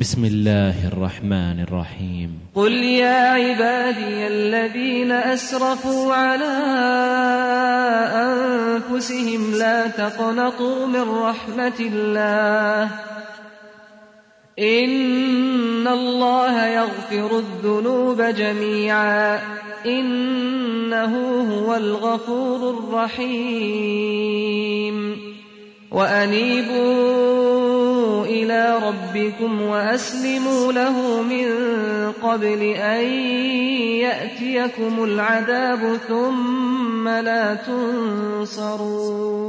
بسم الله الرحمن الرحيم قل يا عبادي الذين أسرفوا على أنفسهم لا تقنطوا من رحمة الله إن الله يغفر الذنوب جميعا إنه هو الغفور الرحيم إلى ربكم وأسلموا له من قبل أن يأتيكم العذاب ثم لا تنصرون.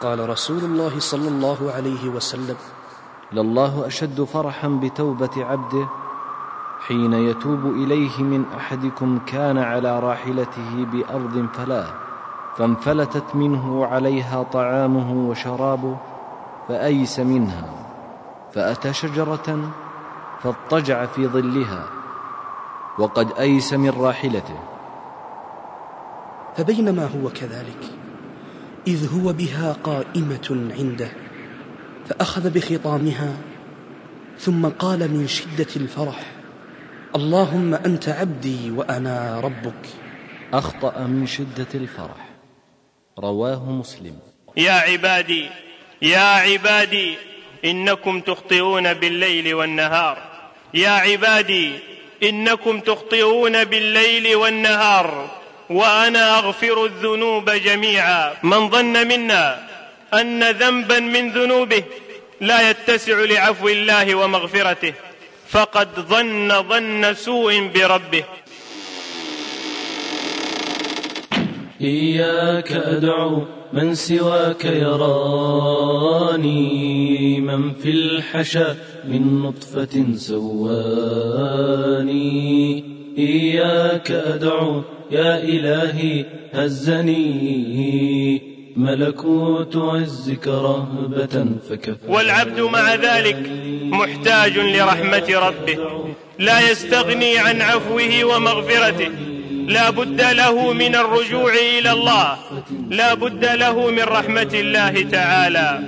قال رسول الله صلى الله عليه وسلم لله أشد فرحا بتوبة عبده حين يتوب إليه من أحدكم كان على راحلته بأرض فلاه فانفلتت منه عليها طعامه وشرابه فايس منها فاتى شجره فاضطجع في ظلها وقد ايس من راحلته فبينما هو كذلك إذ هو بها قائمة عنده فأخذ بخطامها ثم قال من شدة الفرح اللهم أنت عبدي وأنا ربك. أخطأ من شدة الفرح. رواه مسلم. يا عبادي يا عبادي إنكم تخطئون بالليل والنهار. يا عبادي إنكم تخطئون بالليل والنهار. وأنا أغفر الذنوب جميعا. من ظن منا أن ذنبا من ذنوبه لا يتسع لعفو الله ومغفرته فقد ظن ظن سوء بربه. إياك أدعو من سواك يراني من في الحشا من نطفة سواني. إياك أدعو يا إلهي هزني. ملكوت عزك رهبة فكفى والعبد مع ذلك محتاج لرحمة ربه. لا يستغني عن عفوه ومغفرته. لا بد له من الرجوع إلى الله. لا بد له من رحمة الله تعالى.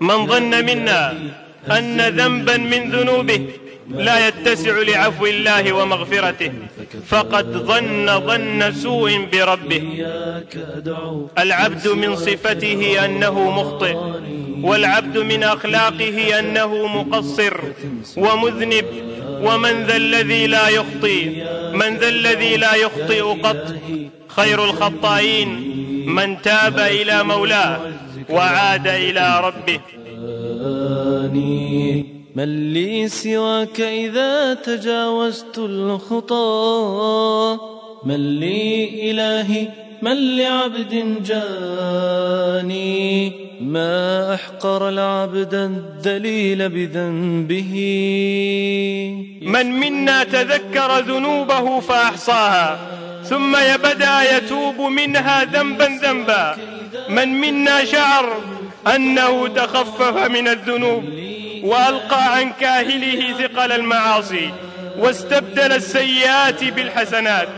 من ظن منا أن ذنبا من ذنوبه. لا يتسع لعفو الله ومغفرته. فقد ظن ظن سوء بربه. العبد من صفته أنه مخطئ والعبد من أخلاقه أنه مقصر. ومذنب ومن ذا الذي لا يخطئ. من ذا الذي لا يخطئ قط. خير الخطائين من تاب إلى مولاه وعاد إلى ربه. من لي سواك إذا تجاوزت الخطى من لي إلهي من لعبد جاني. ما أحقر العبد الدليل بذنبه. من منا تذكر ذنوبه فأحصاها ثم بدأ يتوب منها ذنبا ذنبا. من منا شعر أنه تخفف من الذنوب. وألقى عن كاهله ثقل المعاصي واستبدل السيئات بالحسنات.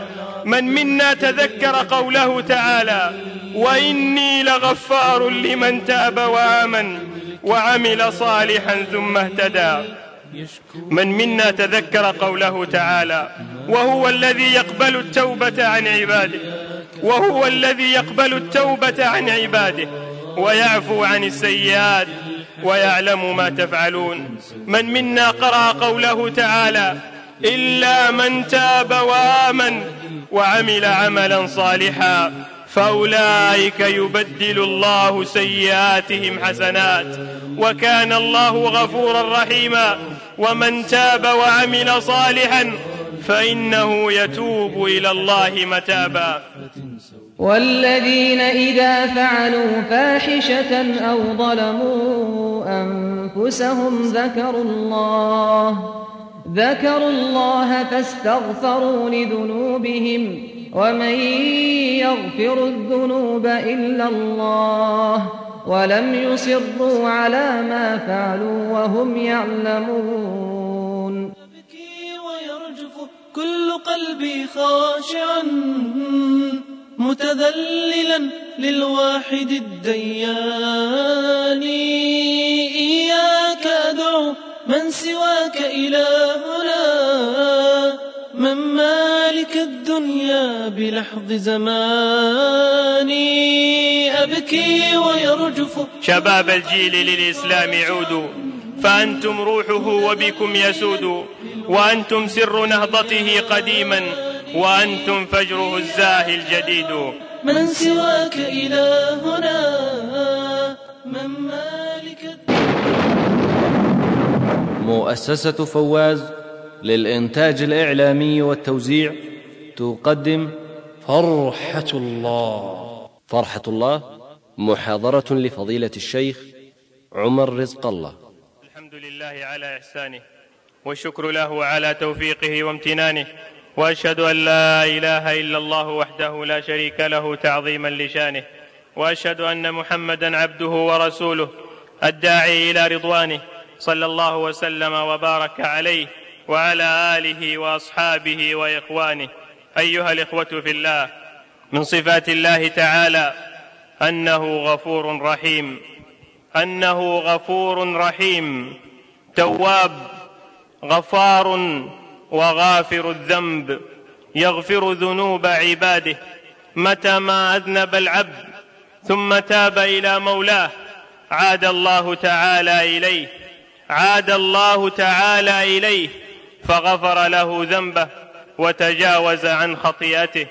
من منا تذكر قوله تعالى وإني لغفار لمن تاب وآمن وعمل صالحا ثم اهتدى. من منا تذكر قوله تعالى وهو الذي يقبل التوبة عن عباده. وهو الذي يقبل التوبة عن عباده. ويعفو عن السيئات ويعلم ما تفعلون. من منا قرأ قوله تعالى إلا من تاب وآمن وعمل عملا صالحا فأولئك يبدل الله سيئاتهم حسنات. وكان الله غفورا رحيما ومن تاب وعمل صالحا فإنه يتوب إلى الله متابا. والذين إذا فعلوا فاحشة أو ظلموا أنفسهم ذكروا الله ذكروا الله فاستغفروا لذنوبهم ومن يغفر الذنوب إلا الله ولم يصروا على ما فعلوا وهم يعلمون. يبكي ويرجف كل قلبي خاشعا. متذللا للواحد الديان. من سواك إلهنا. من مالك الدنيا بلحظ زماني أبكي ويرجف. شباب الجيل للإسلام عودوا فأنتم روحه وبكم يسود. وأنتم سر نهضته قديما. وأنتم فجره الزاهي الجديد. من سواك إلهنا من مالك مؤسسة فواز للإنتاج الإعلامي والتوزيع تقدم فرحة الله. فرحة الله محاضرة لفضيلة الشيخ عمر رزق الله. الحمد لله على إحسانه والشكر له على توفيقه وامتنانه. وأشهد أن لا إله إلا الله وحده لا شريك له تعظيما لشانه وأشهد أن محمدا عبده ورسوله الداعي إلى رضوانه صلى الله وسلم وبارك عليه وعلى آله وأصحابه وإخوانه. أيها الإخوة في الله من صفات الله تعالى أنه غفور رحيم أنه غفور رحيم تواب غفار وغافر الذنب يغفر ذنوب عباده. متى ما أذنب العبد ثم تاب إلى مولاه عاد الله تعالى إليه. عاد الله تعالى إليه فغفر له ذنبه وتجاوز عن خطيئته.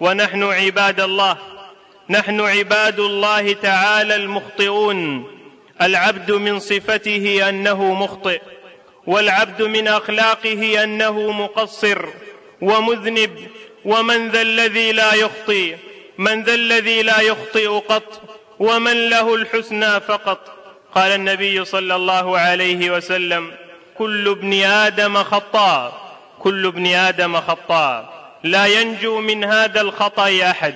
ونحن عباد الله نحن عباد الله تعالى المخطئون. العبد من صفته أنه مخطئ. والعبد من أخلاقه أنه مقصر ومذنب ومن ذا الذي لا يخطئ من ذا الذي لا يخطئ قط ومن له الحسنى فقط. قال النبي صلى الله عليه وسلم كل ابن آدم خطاء كل ابن آدم خطاء. لا ينجو من هذا الخطأ أحد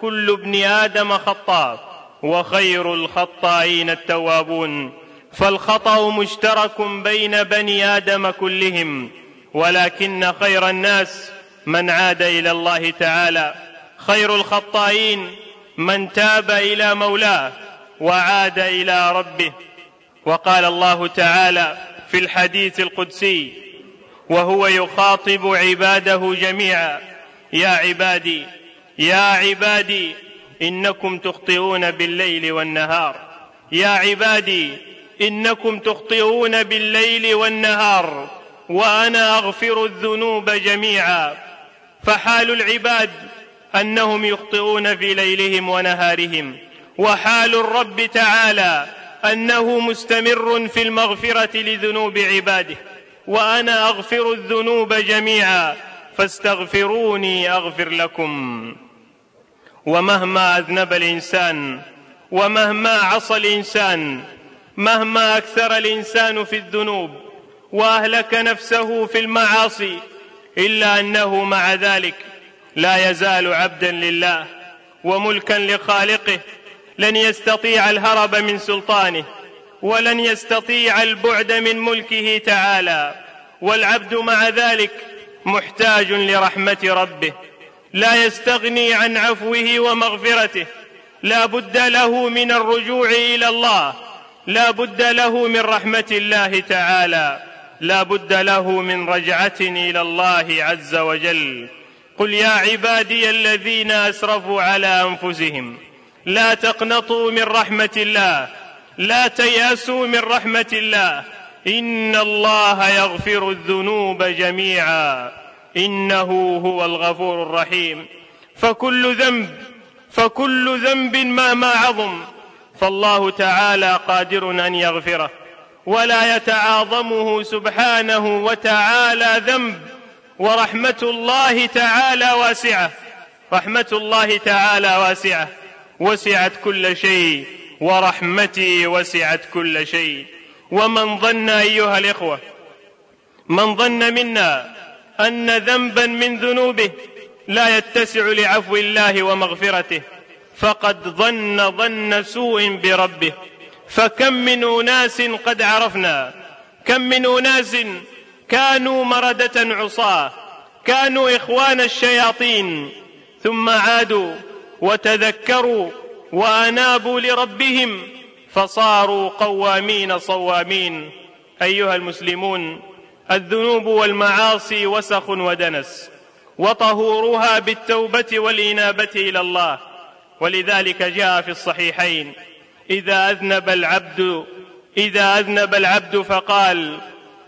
كل ابن آدم خطاء. وخير الخطائين التوابون. فالخطأ مشترك بين بني آدم كلهم ولكن خير الناس من عاد إلى الله تعالى. خير الخطائين من تاب إلى مولاه وعاد إلى ربه. وقال الله تعالى في الحديث القدسي وهو يخاطب عباده جميعا. يا عبادي يا عبادي إنكم تخطئون بالليل والنهار. يا عبادي إنكم تخطئون بالليل والنهار وأنا أغفر الذنوب جميعا. فحال العباد أنهم يخطئون في ليلهم ونهارهم. وحال الرب تعالى أنه مستمر في المغفرة لذنوب عباده. وأنا أغفر الذنوب جميعا. فاستغفروني أغفر لكم. ومهما أذنب الإنسان ومهما عصى الإنسان مهما أكثر الإنسان في الذنوب وأهلك نفسه في المعاصي إلا أنه مع ذلك لا يزال عبدا لله وملكا لخالقه لن يستطيع الهرب من سلطانه ولن يستطيع البعد من ملكه تعالى والعبد مع ذلك محتاج لرحمة ربه لا يستغني عن عفوه ومغفرته لا بد له من الرجوع إلى الله لا بد له من رحمة الله تعالى. لا بد له من رجعة إلى الله عز وجل. قل يا عبادي الذين أسرفوا على أنفسهم لا تقنطوا من رحمة الله لا تيأسوا من رحمة الله. إن الله يغفر الذنوب جميعا. إنه هو الغفور الرحيم. فكل ذنب فكل ذنب ما ما عظم. فالله تعالى قادر أن يغفره ولا يتعاظمه سبحانه وتعالى ذنب ورحمة الله تعالى واسعة رحمة الله تعالى واسعة وسعت كل شيء ورحمتي وسعت كل شيء. ومن ظن أيها الإخوة من ظن منا أن ذنبا من ذنوبه لا يتسع لعفو الله ومغفرته. فقد ظن ظن سوء بربه. فكم من أناس قد عرفنا. كم من أناس كانوا مردة عصاة. كانوا إخوان الشياطين. ثم عادوا وتذكروا وأنابوا لربهم فصاروا قوامين صوامين. أيها المسلمون الذنوب والمعاصي وسخ ودنس. وطهورها بالتوبة والإنابة إلى الله. ولذلك جاء في الصحيحين إذا أذنب العبد إذا أذنب العبد فقال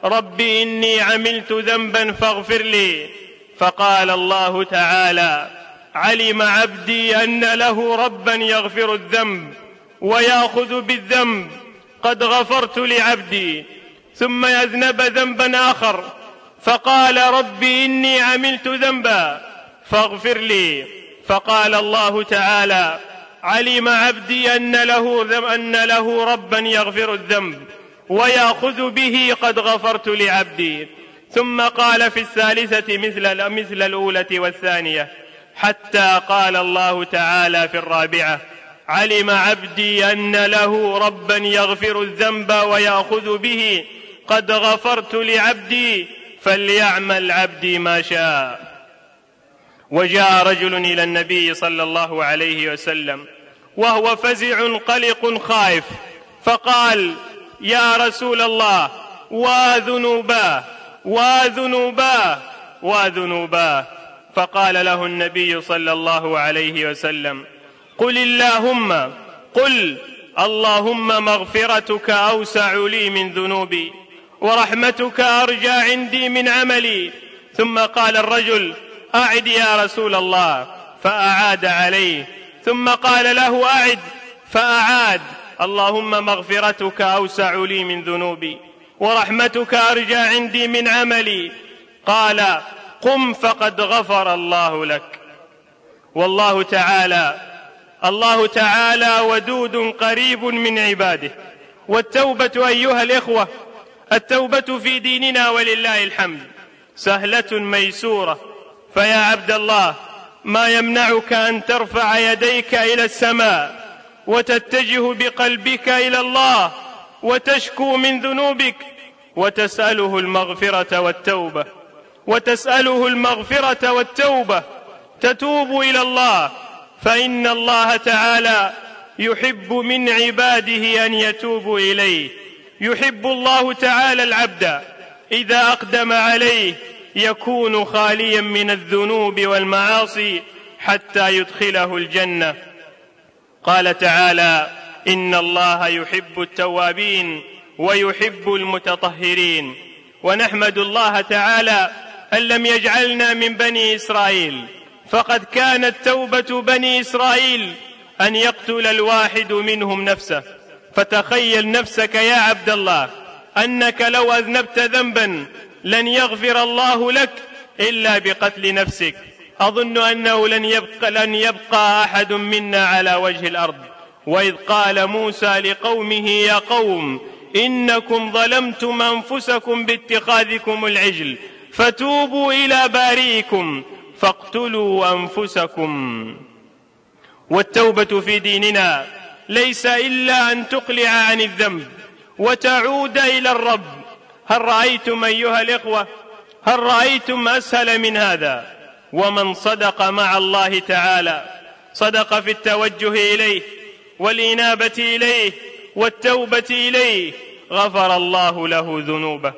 رب إني عملت ذنبا فاغفر لي. فقال الله تعالى علم عبدي أن له ربا يغفر الذنب ويأخذ بالذنب قد غفرت لعبدي ثم يذنب ذنبا آخر. فقال رب إني عملت ذنبا فاغفر لي. فقال الله تعالى علم عبدي أن له أن له ربا يغفر الذنب ويأخذ به قد غفرت لعبدي. ثم قال في الثالثة مثل مثل الأولى والثانية حتى قال الله تعالى في الرابعة علم عبدي أن له ربا يغفر الذنب ويأخذ به قد غفرت لعبدي فليعمل عبدي ما شاء. وجاء رجل إلى النبي صلى الله عليه وسلم وهو فزع قلق خائف فقال يا رسول الله وذنوباه وذنوباه وذنوباه فقال له النبي صلى الله عليه وسلم قل اللهم قل اللهم مغفرتك أوسع لي من ذنوبي ورحمتك أرجى عندي من عملي. ثم قال الرجل أعد يا رسول الله فأعاد عليه. ثم قال له أعد. فأعاد. اللهم مغفرتك أوسع لي من ذنوبي ورحمتك أرجى عندي من عملي. قال قم فقد غفر الله لك. والله تعالى الله تعالى ودود قريب من عباده. والتوبة أيها الإخوة التوبة في ديننا ولله الحمد. سهلة ميسورة. فيا عبد الله ما يمنعك أن ترفع يديك إلى السماء وتتجه بقلبك إلى الله وتشكو من ذنوبك وتسأله المغفرة والتوبة وتسأله المغفرة والتوبة تتوب إلى الله. فإن الله تعالى يحب من عباده أن يتوبوا إليه. يحب الله تعالى العبد إذا أقدم عليه يكون خاليا من الذنوب والمعاصي حتى يدخله الجنة. قال تعالى إن الله يحب التوابين ويحب المتطهرين. ونحمد الله تعالى أن لم يجعلنا من بني إسرائيل. فقد كانت توبة بني إسرائيل أن يقتل الواحد منهم نفسه. فتخيل نفسك يا عبد الله أنك لو أذنبت ذنبا لن يغفر الله لك إلا بقتل نفسك. أظن أنه لن يبقى لن يبقى أحد منا على وجه الأرض. وإذ قال موسى لقومه يا قوم إنكم ظلمتم أنفسكم باتخاذكم العجل فتوبوا إلى بارئكم فاقتلوا أنفسكم. والتوبة في ديننا ليس إلا أن تقلع عن الذنب وتعود إلى الرب. هل رأيتم أيها الإخوة هل رأيتم أسهل من هذا؟ ومن صدق مع الله تعالى صدق في التوجه إليه والإنابة إليه والتوبة إليه غفر الله له ذنوبه.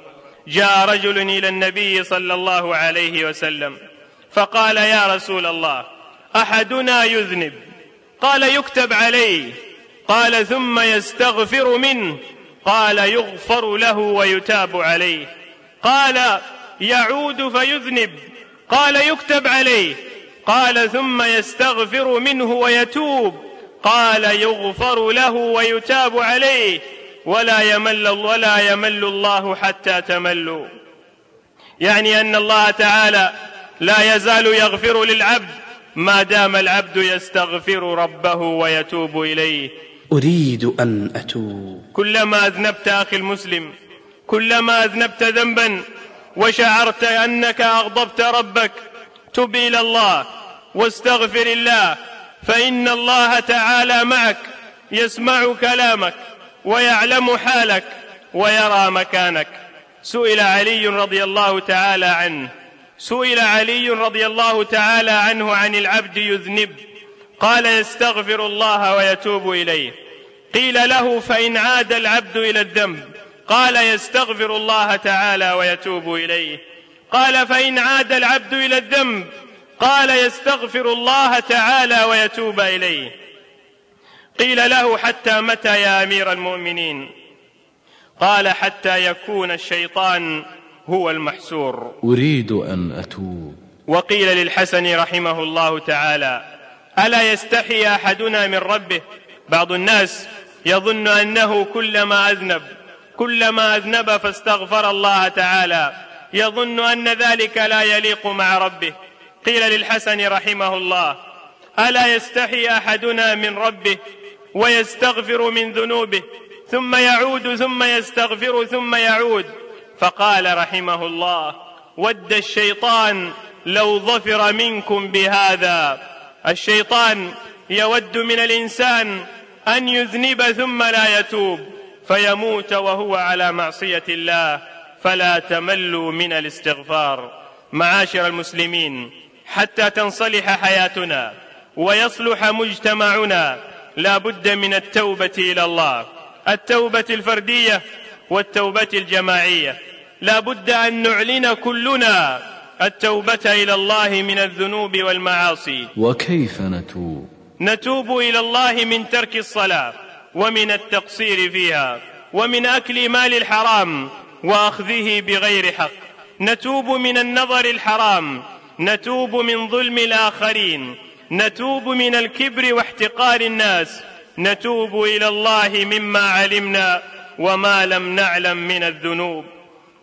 جاء رجل إلى النبي صلى الله عليه وسلم فقال يا رسول الله أحدنا يذنب. قال يكتب عليه. قال ثم يستغفر منه. قال يغفر له ويتاب عليه. قال يعود فيذنب. قال يكتب عليه. قال ثم يستغفر منه ويتوب. قال يغفر له ويتاب عليه. ولا يمل ولا يمل الله حتى تملوا. يعني أن الله تعالى لا يزال يغفر للعبد ما دام العبد يستغفر ربه ويتوب إليه. أريد أن أتوب. كلما أذنبت أخي المسلم كلما أذنبت ذنبا وشعرت أنك أغضبت ربك تب إلى الله واستغفر الله فإن الله تعالى معك يسمع كلامك ويعلم حالك ويرى مكانك. سئل علي رضي الله تعالى عنه. سئل علي رضي الله تعالى عنه عن العبد يذنب قال يستغفر الله ويتوب إليه. قيل له فإن عاد العبد إلى الذنب قال يستغفر الله تعالى ويتوب إليه. قال فإن عاد العبد إلى الذنب قال يستغفر الله تعالى ويتوب إليه. قيل له حتى متى يا أمير المؤمنين؟ قال حتى يكون الشيطان هو المحسور. أريد أن أتوب. وقيل للحسن رحمه الله تعالى ألا يستحي أحدنا من ربه بعض الناس يظن أنه كلما أذنب كلما أذنب فاستغفر الله تعالى. يظن أن ذلك لا يليق مع ربه. قيل للحسن رحمه الله ألا يستحي أحدنا من ربه ويستغفر من ذنوبه ثم يعود ثم يستغفر ثم يعود؟ فقال رحمه الله ود الشيطان لو ظفر منكم بهذا. الشيطان يود من الإنسان أن يذنب ثم لا يتوب فيموت وهو على معصية الله فلا تملوا من الاستغفار. معاشر المسلمين حتى تنصلح حياتنا ويصلح مجتمعنا لا بد من التوبة إلى الله. التوبة الفردية والتوبة الجماعية. لا بد أن نعلن كلنا التوبة إلى الله من الذنوب والمعاصي. وكيف نتوب؟ نتوب إلى الله من ترك الصلاة ومن التقصير فيها ومن أكل مال الحرام وأخذه بغير حق. نتوب من النظر الحرام نتوب من ظلم الآخرين نتوب من الكبر واحتقار الناس نتوب إلى الله مما علمنا وما لم نعلم من الذنوب.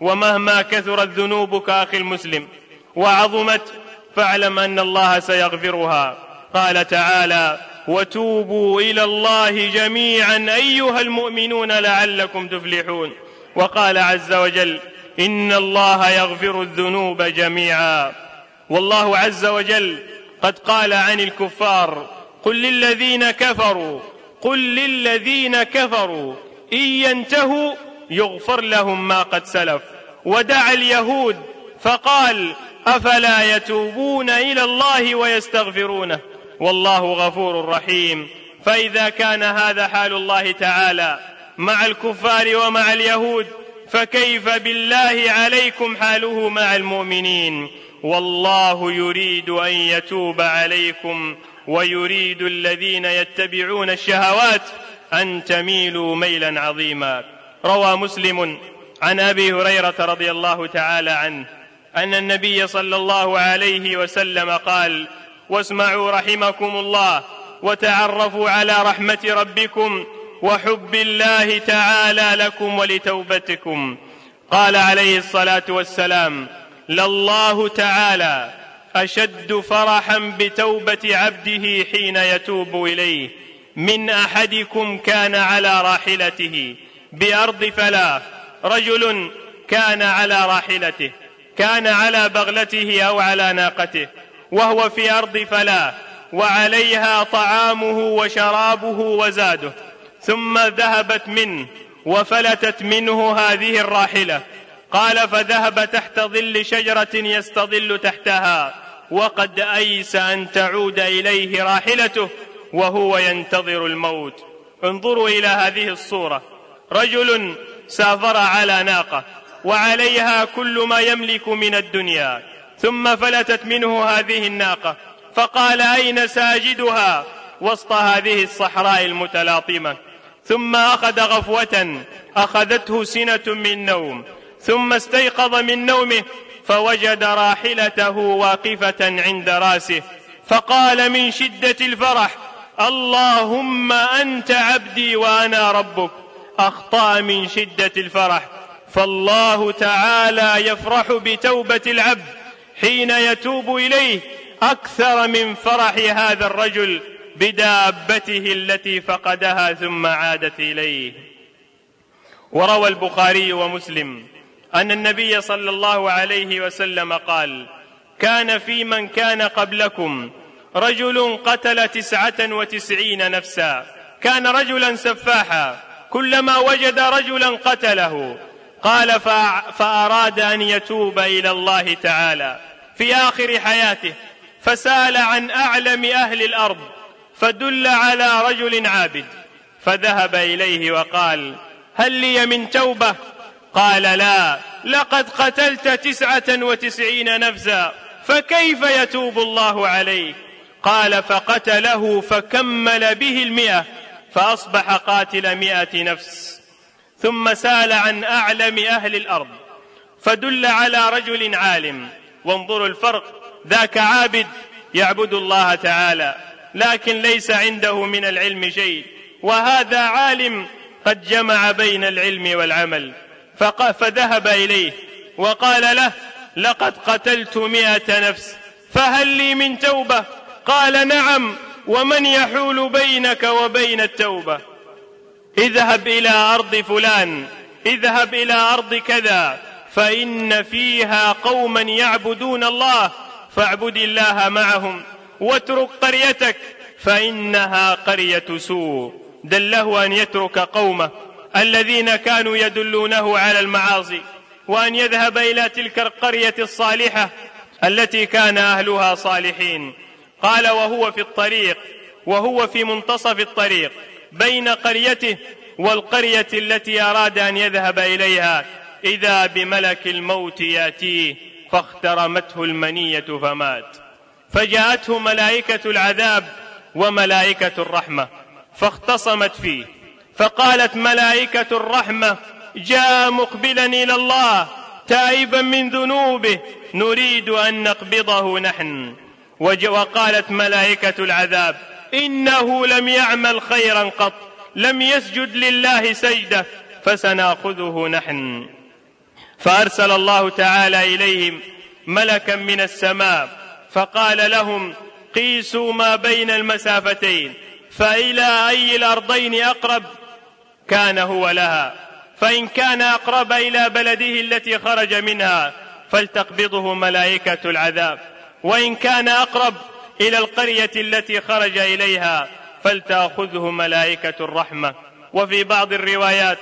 ومهما كثرت ذنوبك أخي المسلم وعظمت فاعلم أن الله سيغفرها. قال تعالى وتوبوا إلى الله جميعا أيها المؤمنون لعلكم تفلحون وقال عز وجل إن الله يغفر الذنوب جميعا والله عز وجل قد قال عن الكفار قل للذين كفروا قل للذين كفروا إن ينتهوا يغفر لهم ما قد سلف ودعا اليهود فقال أفلا يتوبون إلى الله ويستغفرونه؟ والله غفور رحيم. فإذا كان هذا حال الله تعالى مع الكفار ومع اليهود فكيف بالله عليكم حاله مع المؤمنين؟ والله يريد أن يتوب عليكم ويريد الذين يتبعون الشهوات أن تميلوا ميلا عظيما. روى مسلم عن أبي هريرة رضي الله تعالى عنه أن النبي صلى الله عليه وسلم قال واسمعوا رحمكم الله وتعرفوا على رحمة ربكم وحب الله تعالى لكم ولتوبتكم. قال عليه الصلاة والسلام لله تعالى أشد فرحا بتوبة عبده حين يتوب إليه. من أحدكم كان على راحلته بأرض فلاه رجل كان على راحلته كان على بغلته أو على ناقته. وهو في أرض فلاه وعليها طعامه وشرابه وزاده. ثم ذهبت منه وفلتت منه هذه الراحلة. قال فذهب تحت ظل شجرة يستظل تحتها وقد أيس أن تعود إليه راحلته وهو ينتظر الموت. انظروا إلى هذه الصورة. رجل سافر على ناقة وعليها كل ما يملك من الدنيا. ثم فلتت منه هذه الناقة. فقال أين ساجدها وسط هذه الصحراء المتلاطمة؟ ثم أخذ غفوة أخذته سنة من نوم. ثم استيقظ من نومه فوجد راحلته واقفة عند رأسه. فقال من شدة الفرح اللهم أنت عبدي وأنا ربك. أخطأ من شدة الفرح. فالله تعالى يفرح بتوبة العبد. حين يتوب إليه أكثر من فرح هذا الرجل بدابته التي فقدها ثم عادت إليه. وروى البخاري ومسلم أن النبي صلى الله عليه وسلم قال كان في من كان قبلكم رجل قتل تسعة وتسعين نفسا كان رجلا سفاحا كلما وجد رجلا قتله قال فأراد أن يتوب إلى الله تعالى في آخر حياته فسأل عن أعلم أهل الأرض فدل على رجل عابد فذهب إليه وقال هل لي من توبة؟ قال لا لقد قتلت تسعة وتسعين نفسا فكيف يتوب الله عليك قال فقتله فكمل به المئة فأصبح قاتل مئة نفس. ثم سال عن أعلم أهل الأرض فدل على رجل عالم. وانظروا الفرق ذاك عابد يعبد الله تعالى لكن ليس عنده من العلم شيء. وهذا عالم قد جمع بين العلم والعمل فذهب إليه وقال له لقد قتلت مئة نفس فهل لي من توبة؟ قال نعم ومن يحول بينك وبين التوبة؟ اذهب إلى أرض فلان اذهب إلى أرض كذا فإن فيها قوما يعبدون الله فاعبد الله معهم واترك قريتك فإنها قرية سوء. دله أن يترك قومه الذين كانوا يدلونه على المعاصي وأن يذهب إلى تلك القرية الصالحة التي كان أهلها صالحين. قال وهو في الطريق وهو في منتصف الطريق. بين قريته والقرية التي أراد أن يذهب إليها. إذا بملك الموت يأتيه فاخترمته المنية فمات. فجاءته ملائكة العذاب وملائكة الرحمة فاختصمت فيه. فقالت ملائكة الرحمة جاء مقبلا إلى الله تائبا من ذنوبه نريد أن نقبضه نحن. وقالت ملائكة العذاب إنه لم يعمل خيرا قط لم يسجد لله سجدة فسنأخذه نحن. فأرسل الله تعالى إليهم ملكا من السماء فقال لهم قيسوا ما بين المسافتين فإلى أي الأرضين أقرب؟ كان هو لها. فإن كان أقرب إلى بلده التي خرج منها فلتقبضه ملائكة العذاب. وإن كان أقرب إلى القرية التي خرج إليها فلتأخذه ملائكة الرحمة. وفي بعض الروايات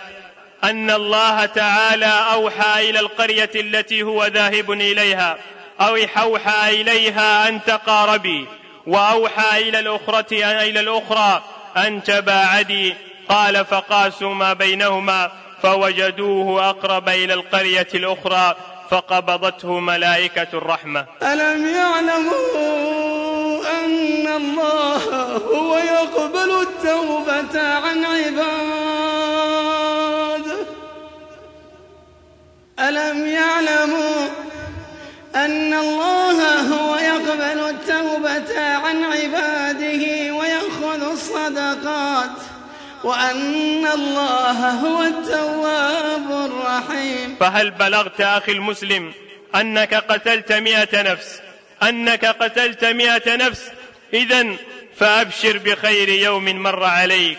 أن الله تعالى أوحى إلى القرية التي هو ذاهب إليها أو أوحى إليها أن تقاربي وأوحى إلى الأخرة إلى الأخرى أن تباعدي. قال فقاسوا ما بينهما فوجدوه أقرب إلى القرية الأخرى فقبضته ملائكة الرحمة. ألم يعلموا أن الله هو يقبل التوبة عن عباده ألم يعلموا أن الله هو يقبل التوبة عن عباده ويأخذ الصدقات؟ وأن الله هو التواب الرحيم. فهل بلغت أخي المسلم أنك قتلت مئة نفس؟ أنك قتلت مئة نفس؟ إذا فأبشر بخير يوم مر عليك.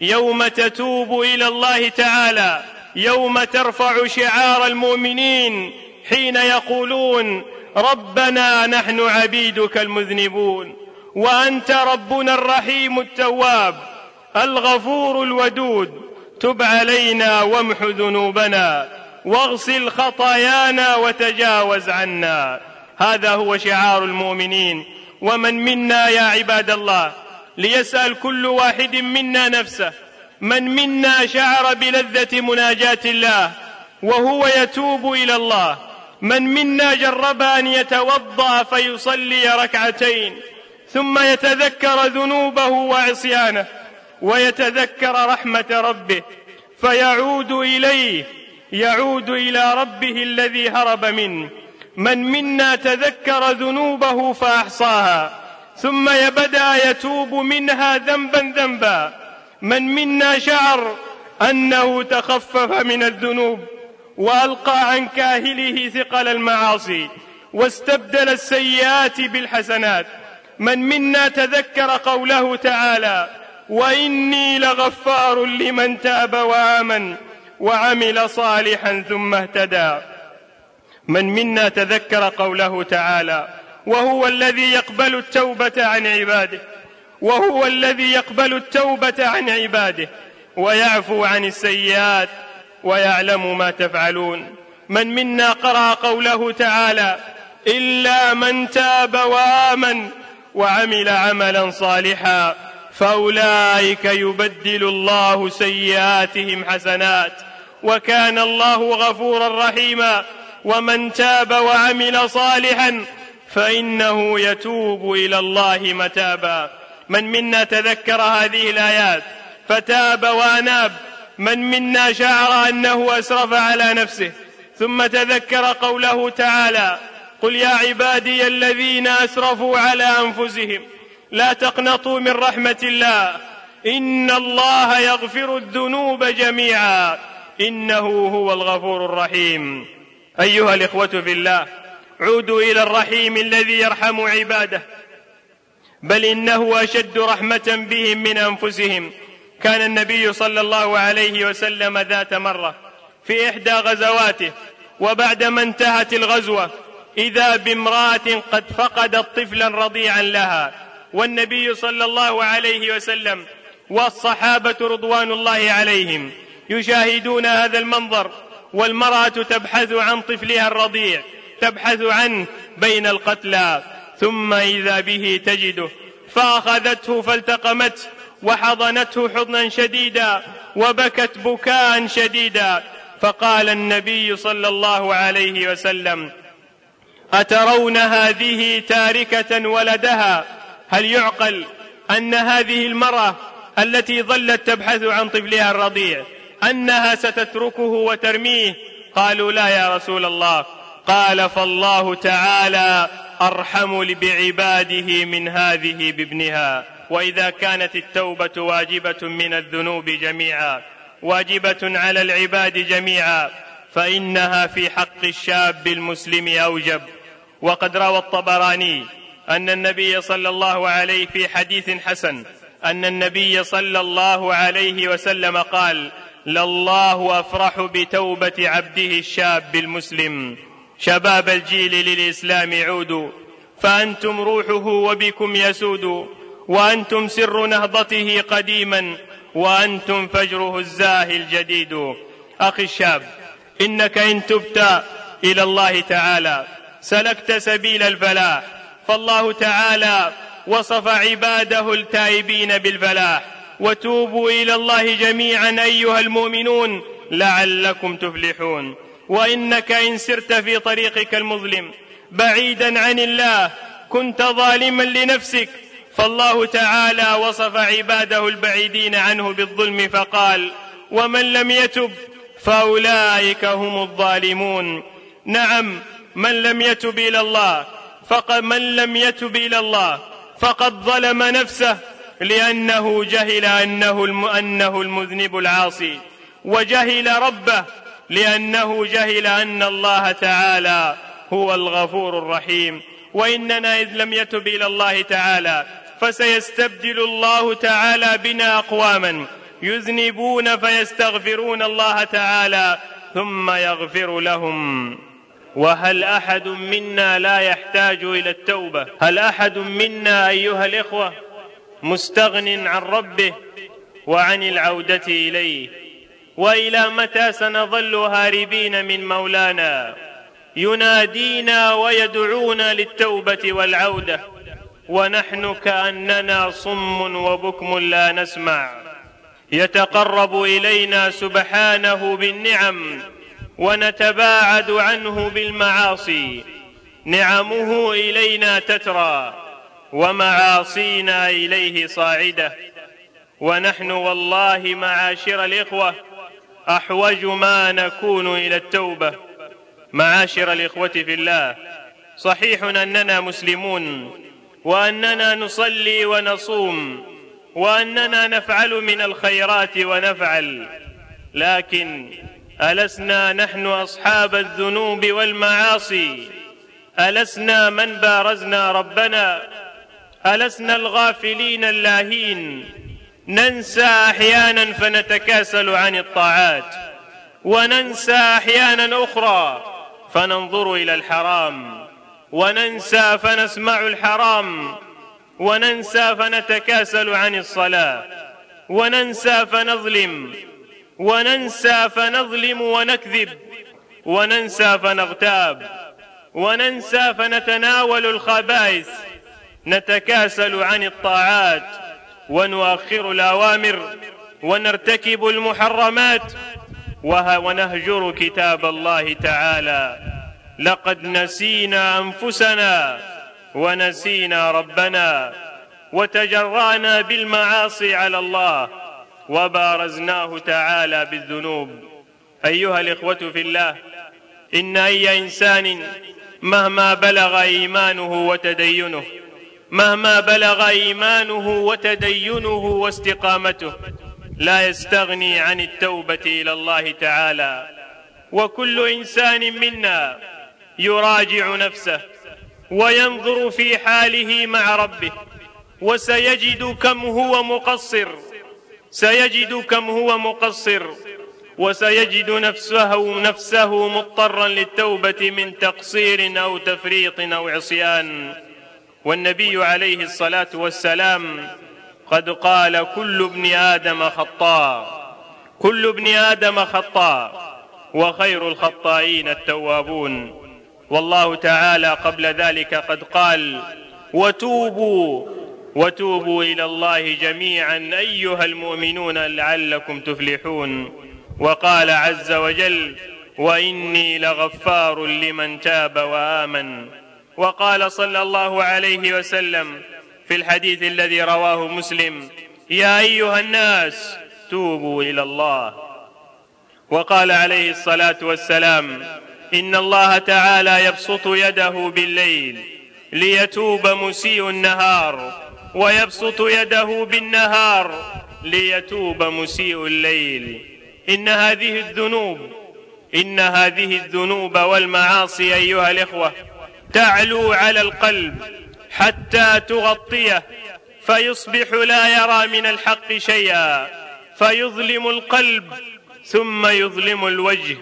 يوم تتوب إلى الله تعالى. يوم ترفع شعار المؤمنين حين يقولون ربنا نحن عبيدك المذنبون. وأنت ربنا الرحيم التواب. الغفور الودود تب علينا وامح ذنوبنا واغسل خطايانا وتجاوز عنا. هذا هو شعار المؤمنين. ومن منا يا عباد الله؟ ليسأل كل واحد منا نفسه. من منا شعر بلذة مناجاة الله وهو يتوب إلى الله؟ من منا جرب أن يتوضأ فيصلي ركعتين ثم يتذكر ذنوبه وعصيانه؟ ويتذكر رحمة ربه فيعود إليه يعود إلى ربه الذي هرب منه. من منا تذكر ذنوبه فأحصاها ثم يبدأ يتوب منها ذنبا ذنبا. من منا شعر أنه تخفف من الذنوب وألقى عن كاهله ثقل المعاصي واستبدل السيئات بالحسنات. من منا تذكر قوله تعالى وإني لغفار لمن تاب وآمن وعمل صالحا ثم اهتدى. من منا تذكر قوله تعالى وهو الذي يقبل التوبة عن عباده وهو الذي يقبل التوبة عن عباده ويعفو عن السيئات ويعلم ما تفعلون. من منا قرأ قوله تعالى إلا من تاب وآمن وعمل عملا صالحا. فأولئك يبدل الله سيئاتهم حسنات وكان الله غفورا رحيما ومن تاب وعمل صالحا فإنه يتوب إلى الله متابا. من منا تذكر هذه الآيات؟ فتاب وأناب. من منا شعر أنه أسرف على نفسه؟ ثم تذكر قوله تعالى قل يا عبادي الذين أسرفوا على أنفسهم. لا تقنطوا من رحمة الله. إن الله يغفر الذنوب جميعا. إنه هو الغفور الرحيم. أيها الإخوة في الله عودوا إلى الرحيم الذي يرحم عباده. بل إنه أشد رحمة بهم من أنفسهم. كان النبي صلى الله عليه وسلم ذات مرة في إحدى غزواته وبعدما انتهت الغزوة إذا بامرأة قد فقدت طفلا رضيعا لها والنبي صلى الله عليه وسلم والصحابة رضوان الله عليهم يشاهدون هذا المنظر والمرأة تبحث عن طفلها الرضيع تبحث عنه بين القتلى ثم إذا به تجده فأخذته فالتقمته وحضنته حضنا شديدا وبكت بكاء شديدا. فقال النبي صلى الله عليه وسلم أترون هذه تاركة ولدها؟ هل يعقل أن هذه المرأة التي ظلت تبحث عن طفلها الرضيع أنها ستتركه وترميه؟ قالوا لا يا رسول الله. قال فالله تعالى أرحم بعباده من هذه بابنها. وإذا كانت التوبة واجبة من الذنوب جميعا واجبة على العباد جميعا فإنها في حق الشاب المسلم أوجب. وقد روى الطبراني أن النبي صلى الله عليه في حديث حسن أن النبي صلى الله عليه وسلم قال لله أفرح بتوبة عبده الشاب المسلم. شباب الجيل للإسلام عودوا. فأنتم روحه وبكم يسود. وأنتم سر نهضته قديما. وأنتم فجره الزاهي الجديد. أخي الشاب إنك إن تبت إلى الله تعالى سلكت سبيل الفلاح فالله تعالى وصف عباده التائبين بالفلاح وتوبوا إلى الله جميعا أيها المؤمنون لعلكم تفلحون. وإنك إن سرت في طريقك المظلم بعيدا عن الله كنت ظالما لنفسك. فالله تعالى وصف عباده البعيدين عنه بالظلم فقال ومن لم يتب فأولئك هم الظالمون. نعم من لم يتب إلى الله فقد من لم يتب إلى الله فقد ظلم نفسه لأنه جهل أنه أنه المذنب العاصي وجهل ربه لأنه جهل أن الله تعالى هو الغفور الرحيم. وإننا إذ لم يتب إلى الله تعالى فسيستبدل الله تعالى بنا أقواما يذنبون فيستغفرون الله تعالى ثم يغفر لهم. وهل أحد منا لا يحتاج إلى التوبة؟ هل أحد منا أيها الإخوة مستغن عن ربه وعن العودة إليه؟ وإلى متى سنظل هاربين من مولانا؟ ينادينا ويدعونا للتوبة والعودة ونحن كأننا صم وبكم لا نسمع. يتقرب إلينا سبحانه بالنعم ونتباعد عنه بالمعاصي. نعمه إلينا تترى ومعاصينا إليه صاعدة. ونحن والله معاشر الإخوة أحوج ما نكون إلى التوبة. معاشر الإخوة في الله صحيح أننا مسلمون وأننا نصلي ونصوم وأننا نفعل من الخيرات ونفعل. لكن ألسنا نحن أصحاب الذنوب والمعاصي؟ ألسنا من بارزنا ربنا؟ ألسنا الغافلين اللاهين؟ ننسى أحيانا فنتكاسل عن الطاعات وننسى أحيانا أخرى فننظر إلى الحرام وننسى فنسمع الحرام وننسى فنتكاسل عن الصلاة وننسى فنظلم وننسى فنظلم ونكذب وننسى فنغتاب وننسى فنتناول الخبائث نتكاسل عن الطاعات ونؤخر الأوامر ونرتكب المحرمات ونهجر كتاب الله تعالى. لقد نسينا أنفسنا ونسينا ربنا وتجرأنا بالمعاصي على الله وبارزناه تعالى بالذنوب. أيها الإخوة في الله إن أي إنسان مهما بلغ إيمانه وتدينه مهما بلغ إيمانه وتدينه واستقامته لا يستغني عن التوبة إلى الله تعالى. وكل إنسان منا يراجع نفسه وينظر في حاله مع ربه وسيجد كم هو مقصر. سيجد كم هو مقصر وسيجد نفسه نفسه مضطرا للتوبة من تقصير أو تفريط أو عصيان. والنبي عليه الصلاة والسلام قد قال كل ابن آدم خطاء كل ابن آدم خطاء وخير الخطائين التوابون. والله تعالى قبل ذلك قد قال وتوبوا وتوبوا إلى الله جميعا أيها المؤمنون لعلكم تفلحون. وقال عز وجل وإني لغفار لمن تاب وآمن. وقال صلى الله عليه وسلم في الحديث الذي رواه مسلم يا أيها الناس توبوا إلى الله. وقال عليه الصلاة والسلام إن الله تعالى يبسط يده بالليل ليتوب مسيء النهار. ويبسط يده بالنهار ليتوب مسيء الليل. إن هذه الذنوب إن هذه الذنوب والمعاصي أيها الإخوة تعلو على القلب حتى تغطيه فيصبح لا يرى من الحق شيئا فيظلم القلب ثم يظلم الوجه.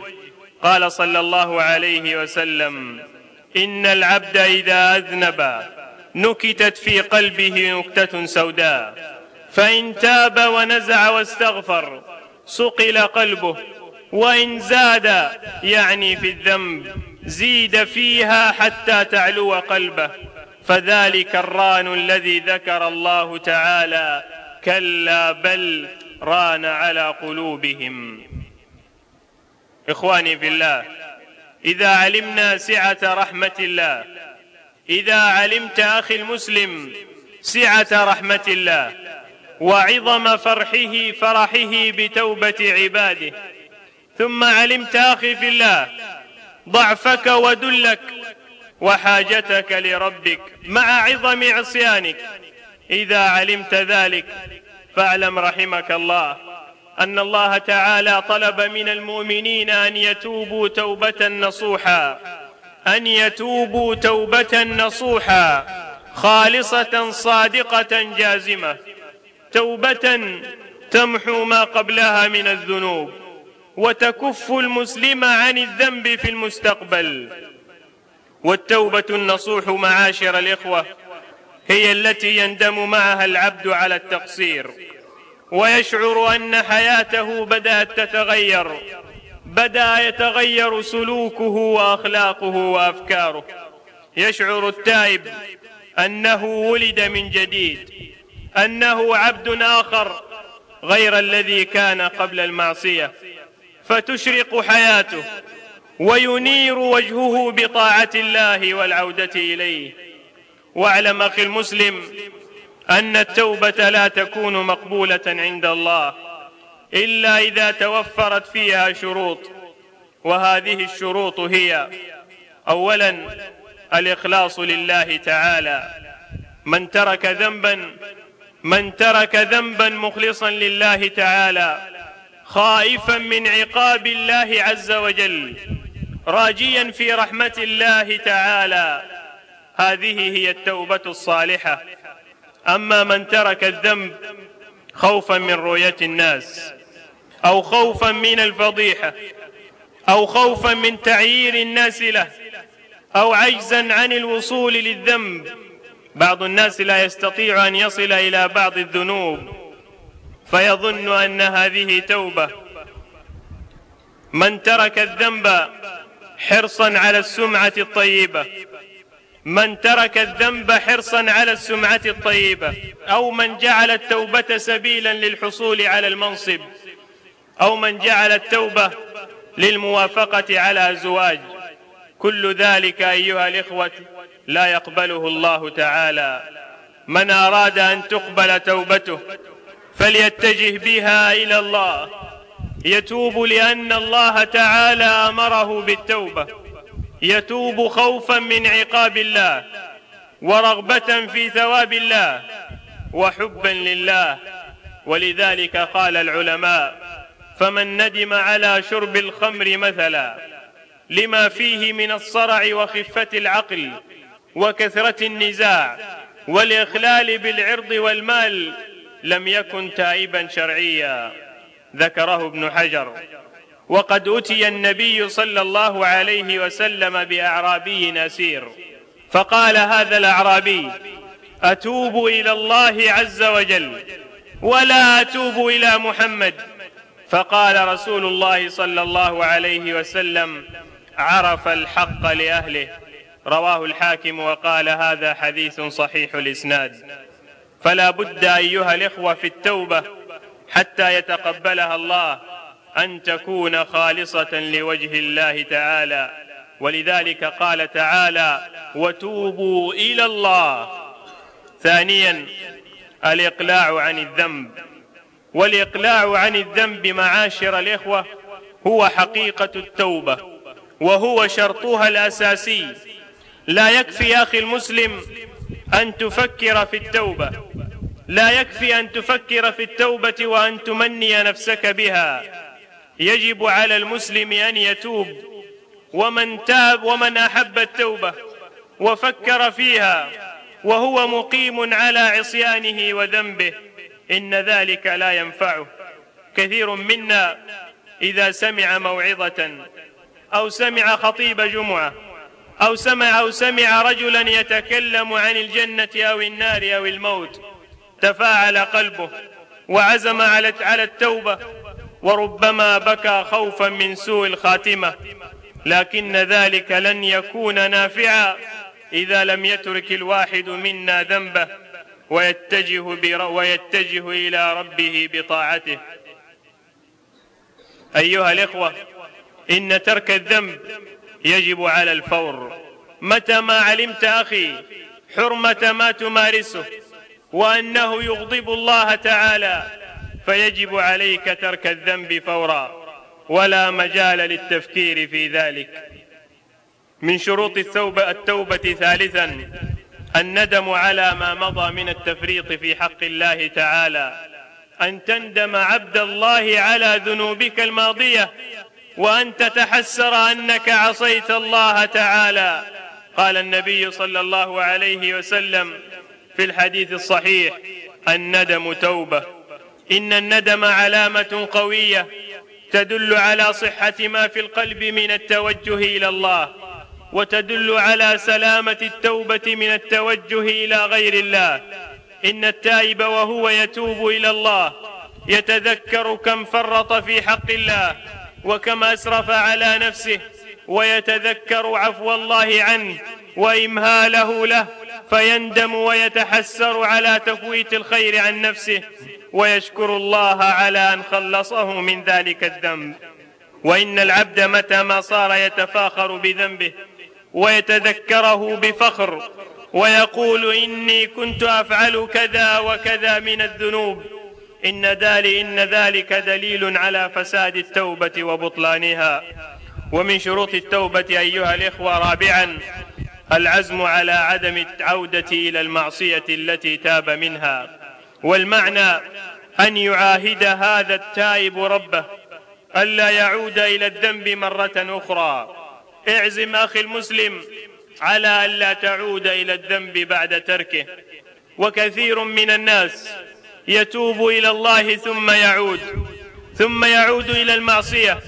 قال صلى الله عليه وسلم إن العبد إذا أذنب نكتت في قلبه نكتة سوداء. فإن تاب ونزع واستغفر صقل قلبه. وإن زاد يعني في الذنب زيد فيها حتى تعلو قلبه. فذلك الران الذي ذكر الله تعالى. كلا بل ران على قلوبهم. إخواني في الله إذا علمنا سعة رحمة الله إذا علمت أخي المسلم سعة رحمة الله وعظم فرحه فرحه بتوبة عباده ثم علمت أخي في الله ضعفك ودلك وحاجتك لربك مع عظم عصيانك إذا علمت ذلك فاعلم رحمك الله أن الله تعالى طلب من المؤمنين أن يتوبوا توبة نصوحا. أن يتوبوا توبة نصوحا خالصة صادقة جازمة. توبة تمحو ما قبلها من الذنوب وتكف المسلم عن الذنب في المستقبل. والتوبة النصوح معاشر الإخوة هي التي يندم معها العبد على التقصير ويشعر أن حياته بدأت تتغير. بدأ يتغير سلوكه وأخلاقه وأفكاره. يشعر التائب أنه ولد من جديد أنه عبد آخر غير الذي كان قبل المعصية. فتشرق حياته وينير وجهه بطاعة الله والعودة إليه. واعلم أخي المسلم أن التوبة لا تكون مقبولة عند الله. إلا إذا توفرت فيها شروط وهذه الشروط هي أولا الإخلاص لله تعالى من ترك ذنبا من ترك ذنبا مخلصا لله تعالى خائفا من عقاب الله عز وجل راجيا في رحمة الله تعالى. هذه هي التوبة الصالحة. أما من ترك الذنب خوفا من رؤية الناس. أو خوفا من الفضيحة أو خوفا من تعيير الناس له أو عجزا عن الوصول للذنب. بعض الناس لا يستطيع أن يصل إلى بعض الذنوب فيظن أن هذه توبة. من ترك الذنب حرصا على السمعة الطيبة. من ترك الذنب حرصا على السمعة الطيبة. أو من جعل التوبة سبيلا للحصول على المنصب. أو من جعل التوبة للموافقة على زواج. كل ذلك أيها الإخوة لا يقبله الله تعالى. من أراد أن تقبل توبته فليتجه بها إلى الله. يتوب لأن الله تعالى أمره بالتوبة. يتوب خوفا من عقاب الله ورغبة في ثواب الله وحبا لله. ولذلك قال العلماء فمن ندم على شرب الخمر مثلا لما فيه من الصرع وخفة العقل وكثرة النزاع والإخلال بالعرض والمال لم يكن تائبا شرعيا ذكره ابن حجر. وقد أتي النبي صلى الله عليه وسلم بأعرابي نسير فقال هذا الأعرابي أتوب إلى الله عز وجل ولا أتوب إلى محمد. فقال رسول الله صلى الله عليه وسلم عرف الحق لأهله. رواه الحاكم وقال هذا حديث صحيح الإسناد. فلا بد أيها الإخوة في التوبة حتى يتقبلها الله أن تكون خالصة لوجه الله تعالى. ولذلك قال تعالى وتوبوا إلى الله. ثانيا الإقلاع عن الذنب. والإقلاع عن الذنب معاشر الإخوة هو حقيقة التوبة وهو شرطها الأساسي. لا يكفي يا أخي المسلم أن تفكر في التوبة لا يكفي أن تفكر في التوبة وأن تمني نفسك بها. يجب على المسلم أن يتوب ومن تاب ومن أحب التوبة وفكر فيها وهو مقيم على عصيانه وذنبه. إن ذلك لا ينفعه. كثير منا إذا سمع موعظة أو سمع خطيب جمعة أو سمع أو سمع رجلا يتكلم عن الجنة أو النار أو الموت تفاعل قلبه وعزم على على التوبة وربما بكى خوفا من سوء الخاتمة. لكن ذلك لن يكون نافعا إذا لم يترك الواحد منا ذنبه. ويتجه, ويتجه إلى ربه بطاعته. أيها الإخوة إن ترك الذنب يجب على الفور. متى ما علمت أخي حرمة ما تمارسه وأنه يغضب الله تعالى فيجب عليك ترك الذنب فورا. ولا مجال للتفكير في ذلك. من شروط التوبة, التوبة ثالثا الندم على ما مضى من التفريط في حق الله تعالى. أن تندم عبد الله على ذنوبك الماضية وأن تتحسر أنك عصيت الله تعالى. قال النبي صلى الله عليه وسلم في الحديث الصحيح الندم توبة. إن الندم علامة قوية تدل على صحة ما في القلب من التوجه إلى الله. وتدل على سلامة التوبة من التوجه إلى غير الله. إن التائب وهو يتوب إلى الله يتذكر كم فرط في حق الله وكم أسرف على نفسه ويتذكر عفو الله عنه وإمهاله له فيندم ويتحسر على تفويت الخير عن نفسه ويشكر الله على أن خلصه من ذلك الذنب. وإن العبد متى ما صار يتفاخر بذنبه ويتذكره بفخر ويقول إني كنت أفعل كذا وكذا من الذنوب. إن, دالي إن ذلك دليل على فساد التوبة وبطلانها. ومن شروط التوبة أيها الإخوة رابعا العزم على عدم العودة إلى المعصية التي تاب منها. والمعنى أن يعاهد هذا التائب ربه ألا يعود إلى الذنب مرة أخرى. اعزم أخي المسلم على ألا تعود إلى الذنب بعد تركه. وكثير من الناس يتوب إلى الله ثم يعود ثم يعود إلى المعصية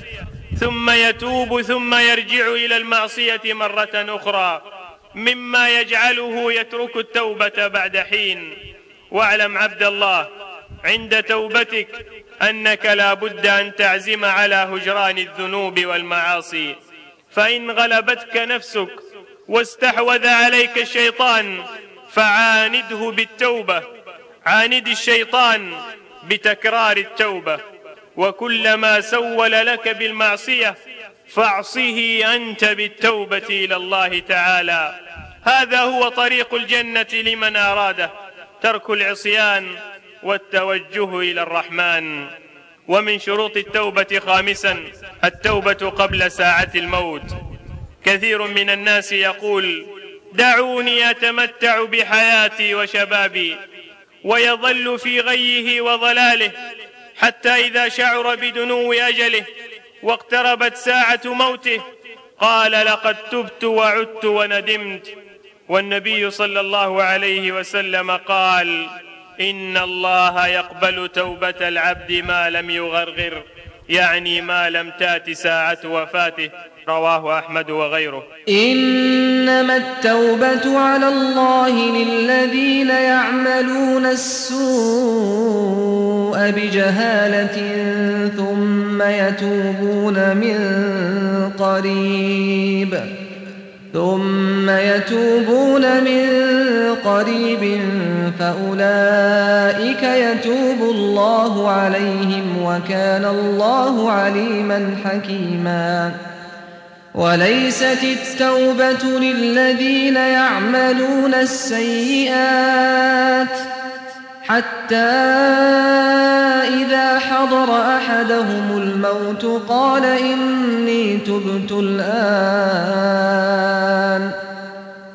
ثم يتوب ثم يرجع إلى المعصية مرة أخرى. مما يجعله يترك التوبة بعد حين. واعلم عبد الله عند توبتك أنك لا بد أن تعزم على هجران الذنوب والمعاصي. فإن غلبتك نفسك واستحوذ عليك الشيطان فعانده بالتوبة. عاند الشيطان بتكرار التوبة. وكلما سول لك بالمعصية فاعصه أنت بالتوبة إلى الله تعالى. هذا هو طريق الجنة لمن أراده ترك العصيان والتوجه إلى الرحمن. ومن شروط التوبة خامسا التوبة قبل ساعة الموت. كثير من الناس يقول دعوني أتمتع بحياتي وشبابي ويظل في غيه وضلاله حتى إذا شعر بدنو أجله واقتربت ساعة موته قال لقد تبت وعدت وندمت. والنبي صلى الله عليه وسلم قال إن الله يقبل توبة العبد ما لم يغرغر يعني ما لم تات ساعة وفاته رواه أحمد وغيره. إنما التوبة على الله للذين يعملون السوء بجهالة ثم يتوبون من قريب. ثم يتوبون من قريب فأولئك يتوب الله عليهم وكان الله عليما حكيما. وليست التوبة للذين يعملون السيئات حتى إذا حضر أحدهم الموت قال إني تبت الآن.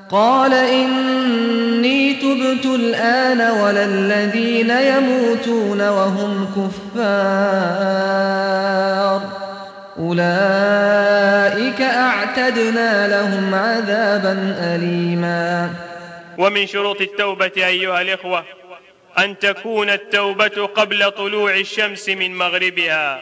قال إني تبت الآن ولا الذين يموتون وهم كفار. أولئك أعتدنا لهم عذابا أليما. ومن شروط التوبة أيها الإخوة أن تكون التوبة قبل طلوع الشمس من مغربها.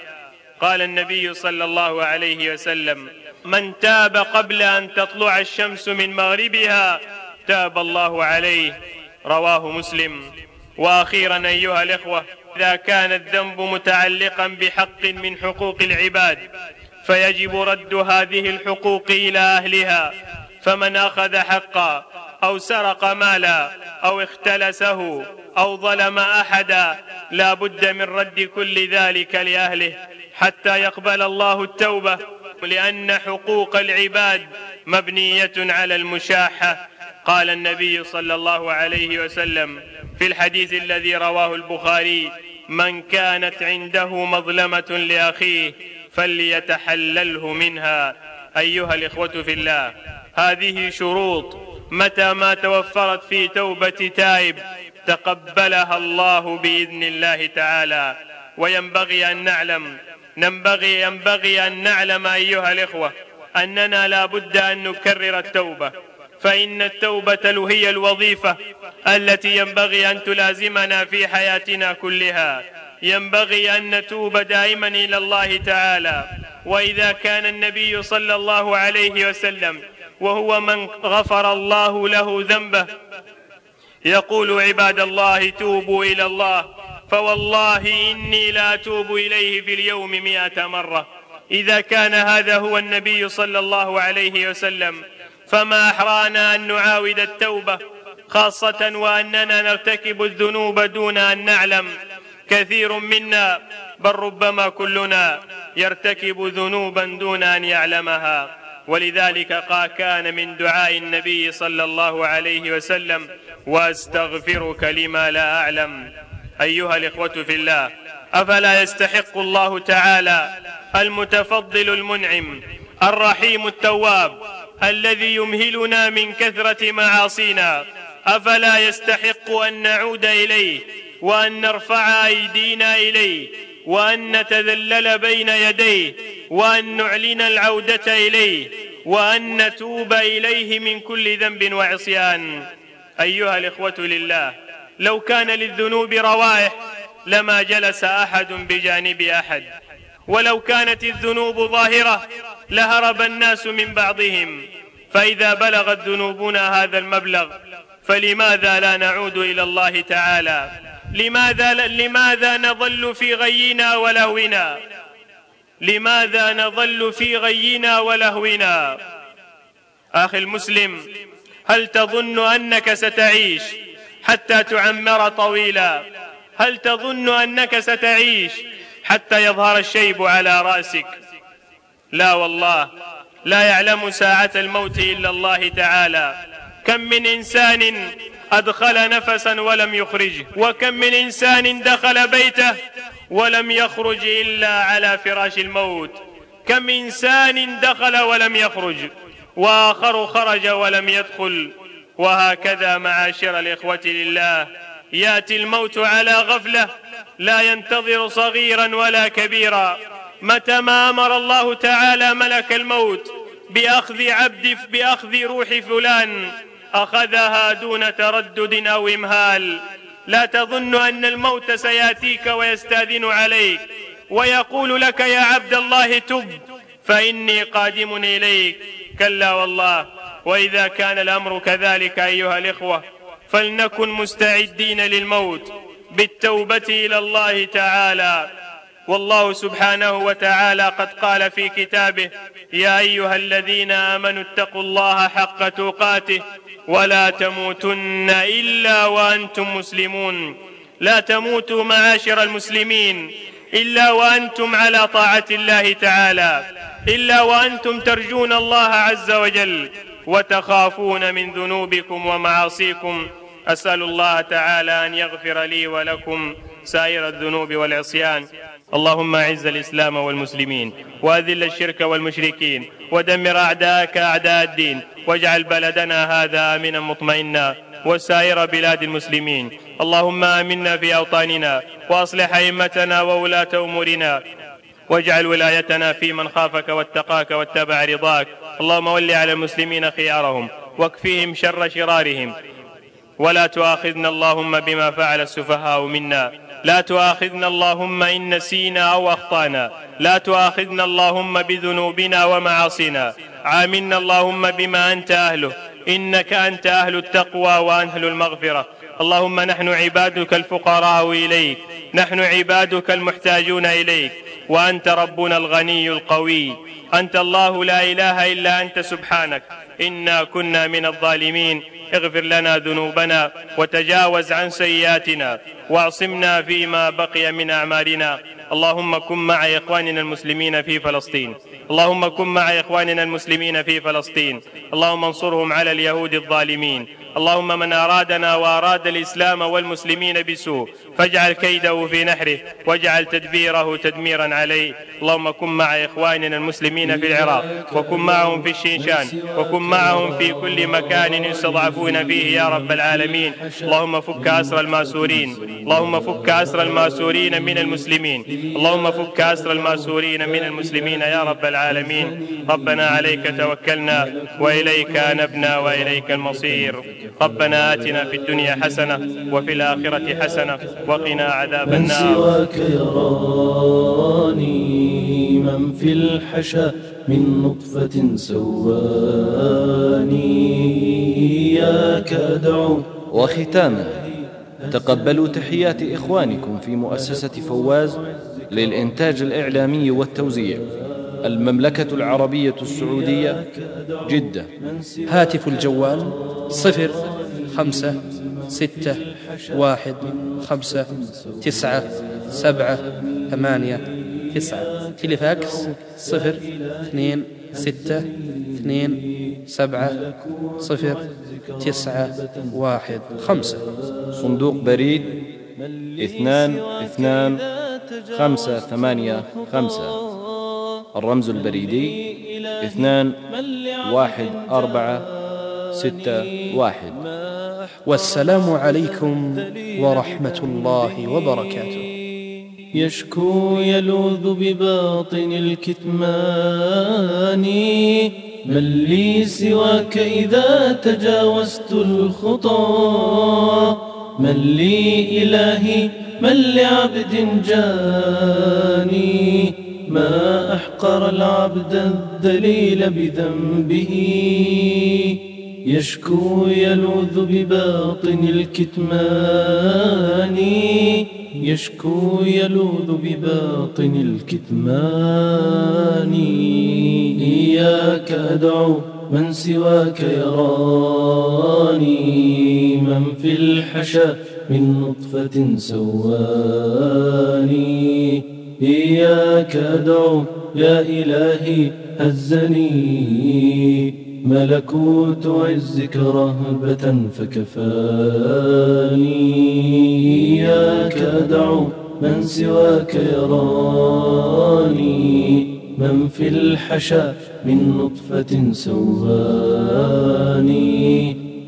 قال النبي صلى الله عليه وسلم من تاب قبل أن تطلع الشمس من مغربها تاب الله عليه. رواه مسلم. وأخيرا أيها الإخوة إذا كان الذنب متعلقا بحق من حقوق العباد فيجب رد هذه الحقوق إلى أهلها فمن أخذ حقا أو سرق مالا أو اختلسه أو ظلم أحدا لا بد من رد كل ذلك لأهله حتى يقبل الله التوبة لأن حقوق العباد مبنية على المشاحة. قال النبي صلى الله عليه وسلم في الحديث الذي رواه البخاري من كانت عنده مظلمة لأخيه فليتحلله منها. أيها الإخوة في الله هذه شروط متى ما توفرت في توبة تائب تقبلها الله بإذن الله تعالى. وينبغي أن نعلم ننبغي ينبغي أن نعلم أيها الإخوة أننا لا بد أن نكرر التوبة. فإن التوبة هي الوظيفة التي ينبغي أن تلازمنا في حياتنا كلها. ينبغي أن نتوب دائما إلى الله تعالى. وإذا كان النبي صلى الله عليه وسلم وهو من غفر الله له ذنبه. يقول عباد الله توبوا إلى الله فوالله إني لا أتوب إليه في اليوم مئة مرة. إذا كان هذا هو النبي صلى الله عليه وسلم فما أحرانا أن نعاود التوبة خاصة وأننا نرتكب الذنوب دون أن نعلم. كثير منا بل ربما كلنا يرتكب ذنوبا دون أن يعلمها. ولذلك قال كان من دعاء النبي صلى الله عليه وسلم وأستغفرك لما لا أعلم. أيها الإخوة في الله أفلا يستحق الله تعالى المتفضل المنعم الرحيم التواب الذي يمهلنا من كثرة معاصينا. أفلا يستحق أن نعود إليه وأن نرفع أيدينا إليه وأن نتذلل بين يديه وأن نعلن العودة إليه وأن نتوب إليه من كل ذنب وعصيان. أيها الإخوة لله لو كان للذنوب روائح لما جلس أحد بجانب أحد. ولو كانت الذنوب ظاهرة لهرب الناس من بعضهم. فإذا بلغت ذنوبنا هذا المبلغ فلماذا لا نعود إلى الله تعالى؟ لماذا لماذا نظل في غينا ولهونا؟ لماذا نظل في غينا ولهونا؟ أخي المسلم هل تظن أنك ستعيش حتى تعمر طويلا؟ هل تظن أنك ستعيش حتى يظهر الشيب على رأسك؟ لا والله لا يعلم ساعة الموت إلا الله تعالى. كم من إنسان أدخل نفسا ولم يخرجه وكم من إنسان دخل بيته ولم يخرج إلا على فراش الموت. كم إنسان دخل ولم يخرج. وآخر خرج ولم يدخل. وهكذا معاشر الإخوة لله. يأتي الموت على غفلة لا ينتظر صغيرا ولا كبيرا. متى ما أمر الله تعالى ملك الموت بأخذ عبد بأخذ روح فلان. أخذها دون تردد أو إمهال. لا تظن أن الموت سيأتيك ويستأذن عليك. ويقول لك يا عبد الله تب فإني قادم إليك. كلا والله وإذا كان الأمر كذلك أيها الإخوة فلنكن مستعدين للموت. بالتوبة إلى الله تعالى. والله سبحانه وتعالى قد قال في كتابه يا أيها الذين آمنوا اتقوا الله حق تقاته ولا تموتن إلا وأنتم مسلمون. لا تموتوا معاشر المسلمين إلا وأنتم على طاعة الله تعالى إلا وأنتم ترجون الله عز وجل وتخافون من ذنوبكم ومعاصيكم. أسأل الله تعالى أن يغفر لي ولكم سائر الذنوب والعصيان. اللهم أعز الإسلام والمسلمين وأذل الشرك والمشركين ودمر أعداءك أعداء الدين واجعل بلدنا هذا آمنا مطمئنا وسائر بلاد المسلمين. اللهم آمنا في أوطاننا وأصلح أئمتنا وولاة أمورنا. واجعل ولايتنا في من خافك واتقاك واتبع رضاك. اللهم ول على المسلمين خيارهم واكفيهم شر شرارهم. ولا تؤاخذنا اللهم بما فعل السفهاء منا. لا تؤاخذنا اللهم إن نسينا أو أخطأنا. لا تؤاخذنا اللهم بذنوبنا ومعاصينا. عاملنا اللهم بما أنت أهله. إنك أنت أهل التقوى وأهل المغفرة. اللهم نحن عبادك الفقراء إليك. نحن عبادك المحتاجون إليك. وأنت ربنا الغني القوي. أنت الله لا إله إلا أنت سبحانك. إنا كنا من الظالمين. اغفر لنا ذنوبنا وتجاوز عن سيئاتنا واعصمنا فيما بقي من أعمالنا. اللهم كن مع إخواننا المسلمين في فلسطين. اللهم كن مع إخواننا المسلمين في فلسطين. اللهم انصرهم على اليهود الظالمين. اللهم من أرادنا وأراد الإسلام والمسلمين بسوء فاجعل كيده في نحره واجعل تدبيره تدميرا عليه. اللهم كن مع إخواننا المسلمين في العراق وكن معهم في الشيشان وكن معهم في كل مكان يستضعفون فيه يا رب العالمين. اللهم فك أسر الماسورين اللهم فك أسر الماسورين من المسلمين. اللهم فك أسر الماسورين من المسلمين يا رب العالمين. ربنا عليك توكلنا وإليك أنبنا وإليك المصير. ربنا آتنا في الدنيا حسنة وفي الآخرة حسنة وقنا عذاب من النار. سواك يراني من في الحشا من نطفة سواني. إياك أدعو وختاما تقبلوا تحيات إخوانكم في مؤسسة فواز للإنتاج الإعلامي والتوزيع. المملكة العربية السعودية جدة. هاتف الجوال صفر خمسة ستة واحد خمسة تسعة سبعة ثمانية تسعة. تلفاكس صفر اثنين ستة اثنين سبعة صفر تسعة واحد خمسة. صندوق بريد اثنان اثنان خمسة ثمانية خمسة. الرمز البريدي اثنان واحد أربعة ستة واحد. والسلام عليكم ورحمة الله وبركاته. يشكو يلوذ بباطن الكتمان من لي سواك إذا تجاوزت الخطى. من لي إلهي من لعبد جاني. ما أحقر العبد الذليل بذنبه. يشكو يلوذ بباطن الكتمان. يشكو يلوذ بباطن الكتمان. إياك أدعو من سواك يراني. من في الحشا من نطفة سواني. إياك أدعو يا إلهي هزني ملكوت عزك رهبة فكفاني إياك أدعو من سواك يراني من في الحشا من نطفة سواني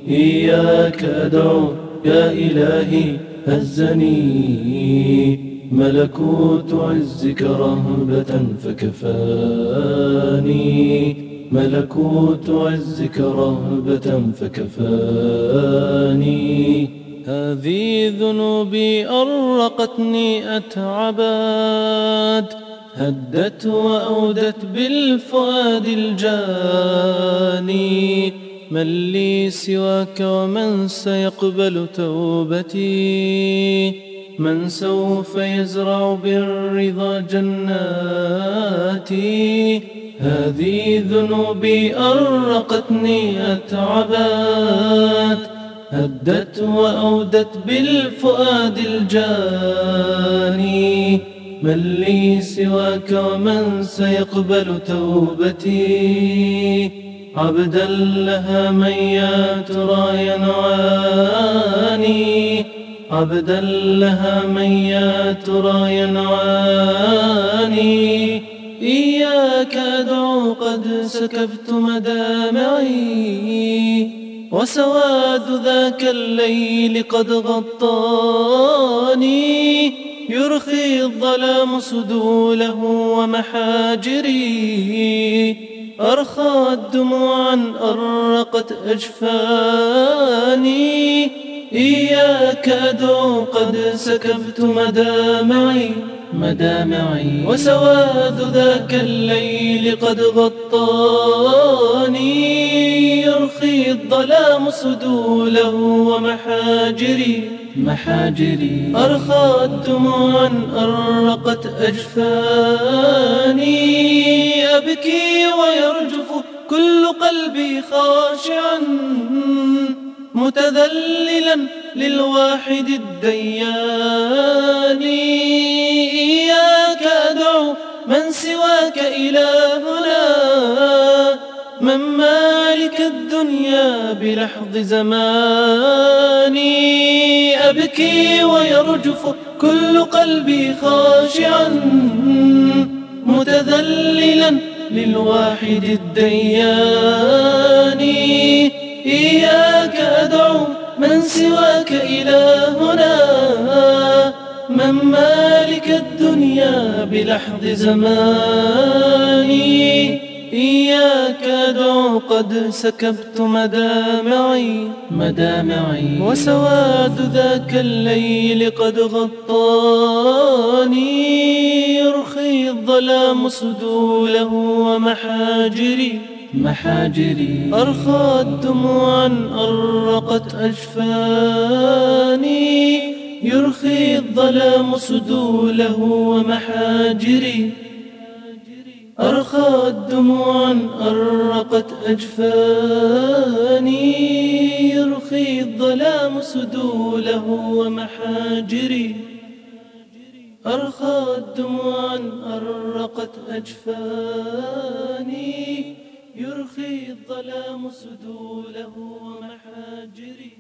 إياك أدعو يا إلهي هزني ملكوت عزك رهبة فكفاني. ملكوت عزك رهبة فكفاني. هذه ذنوبي أرقتني أتعبات هدت وأودت بالفؤاد الجاني. من لي سواك ومن سيقبل توبتي. من سوف يزرع بالرضا جناتي. هذه ذنوبي أرقتني أتعبات هدت وأودت بالفؤاد الجاني. من لي سواك ومن سيقبل توبتي. عبدا لها من يا ترى ينعاني عبدا لها من يا ترى ينعاني إياك أدعو قد سكبت مدامعي. وسواد ذاك الليل قد غطاني. يرخي الظلام سدوله ومحاجري. أرخى دموعا أرقت أجفاني. إياك أدعو قد سكبت مدامعي مدامعي. وسواد ذاك الليل قد غطاني. يرخي الظلام سدوله ومحاجري. محاجري أرخى دموعا أرقت أجفاني. أبكي ويرجف كل قلبي خاشعا متذللا للواحد الديان. إياك أدعو من سواك إلهنا. من مالك الدنيا بلحظ زماني أبكي ويرجف كل قلبي خاشعا متذللا للواحد الديان. إياك أدعو من سواك إلهنا. من مالك الدنيا بلحظ زماني إياك أدعو قد سكبت مدامعي مدامعي. وسواد ذاك الليل قد غطاني. يرخي الظلام سدوله ومحاجري محاجري. أرخى دموعا أرقت أجفاني. يرخي الظلام سدوله ومحاجري. أرخى دموعا أرقت أجفاني يرخي الظلام سدوله ومحاجري. أرخى دموعا أرقت أجفاني يرخي الظلام سدوله ومحاجري.